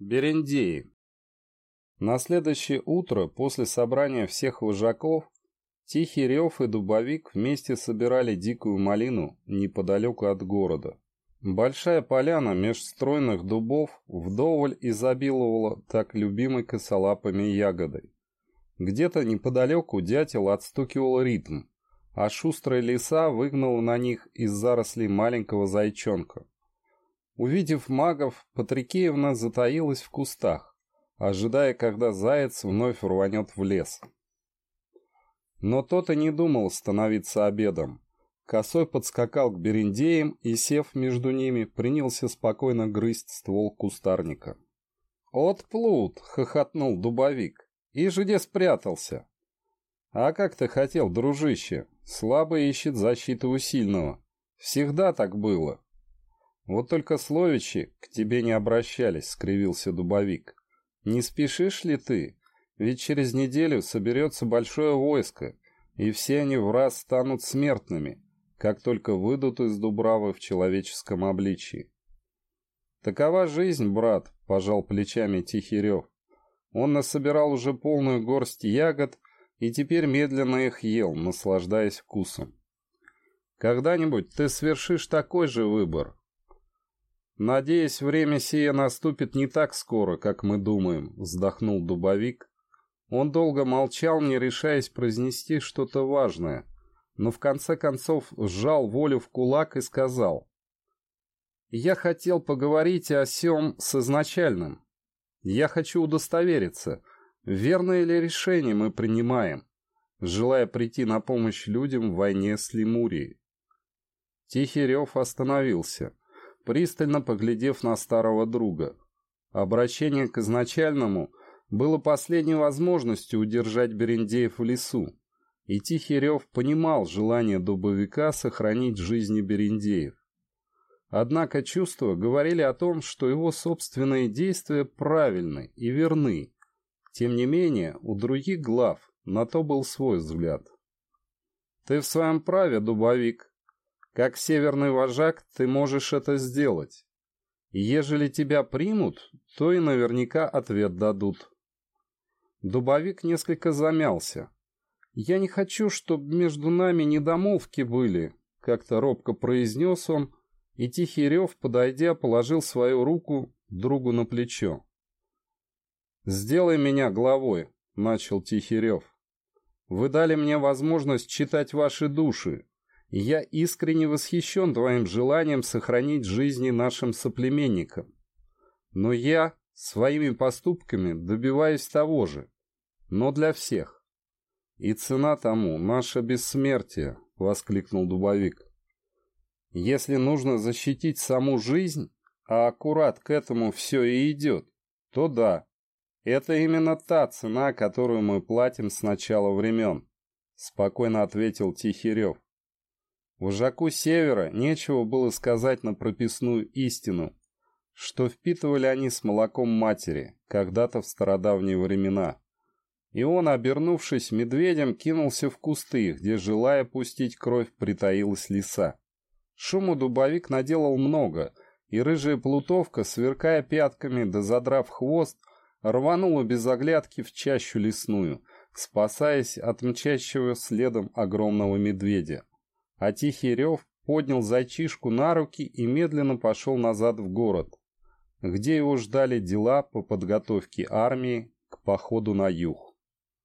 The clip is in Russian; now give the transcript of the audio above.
Берендеи. На следующее утро, после собрания всех вожаков, Тихий Рев и Дубовик вместе собирали дикую малину неподалеку от города. Большая поляна меж стройных дубов вдоволь изобиловала так любимой косолапыми ягодой. Где-то неподалеку дятел отстукивал ритм, а шустрая лиса выгнала на них из зарослей маленького зайчонка. Увидев магов, Патрикеевна затаилась в кустах, ожидая, когда заяц вновь рванет в лес. Но тот и не думал становиться обедом. Косой подскакал к берендеям и, сев между ними, принялся спокойно грызть ствол кустарника. «От плут!» — хохотнул дубовик. «И где спрятался?» «А как ты хотел, дружище? Слабый ищет защиту у сильного. Всегда так было. «Вот только словичи к тебе не обращались», — скривился дубовик. «Не спешишь ли ты? Ведь через неделю соберется большое войско, и все они в раз станут смертными, как только выйдут из Дубравы в человеческом обличии». «Такова жизнь, брат», — пожал плечами Тихирев. Он насобирал уже полную горсть ягод и теперь медленно их ел, наслаждаясь вкусом. «Когда-нибудь ты совершишь такой же выбор, «Надеюсь, время сие наступит не так скоро, как мы думаем», — вздохнул дубовик. Он долго молчал, не решаясь произнести что-то важное, но в конце концов сжал волю в кулак и сказал. «Я хотел поговорить о сём с изначальным. Я хочу удостовериться, верное ли решение мы принимаем, желая прийти на помощь людям в войне с Лемурией». Тихий рев остановился — пристально поглядев на старого друга. Обращение к изначальному было последней возможностью удержать Берендеев в лесу, и Тихий Рев понимал желание дубовика сохранить жизни Берендеев. Однако чувства говорили о том, что его собственные действия правильны и верны. Тем не менее, у других глав на то был свой взгляд. «Ты в своем праве, дубовик», как северный вожак ты можешь это сделать. ежели тебя примут, то и наверняка ответ дадут. Дубовик несколько замялся. «Я не хочу, чтобы между нами недомолвки были», — как-то робко произнес он, и Тихий Рев, подойдя, положил свою руку другу на плечо. «Сделай меня главой», — начал Тихий Рев. «Вы дали мне возможность читать ваши души, я искренне восхищен твоим желанием сохранить жизни нашим соплеменникам. Но я своими поступками добиваюсь того же, но для всех. И цена тому — наше бессмертие, — воскликнул Дубовик. Если нужно защитить саму жизнь, а аккурат к этому все и идет, то да, это именно та цена, которую мы платим с начала времен, — спокойно ответил Тихирев. Вожаку Севера нечего было сказать на прописную истину, что впитывали они с молоком матери, когда-то в стародавние времена. И он, обернувшись медведем, кинулся в кусты, где, желая пустить кровь, притаилась лиса. Шуму дубовик наделал много, и рыжая плутовка, сверкая пятками да задрав хвост, рванула без оглядки в чащу лесную, спасаясь от мчащего следом огромного медведя а Тихий Рев поднял зайчишку на руки и медленно пошел назад в город, где его ждали дела по подготовке армии к походу на юг.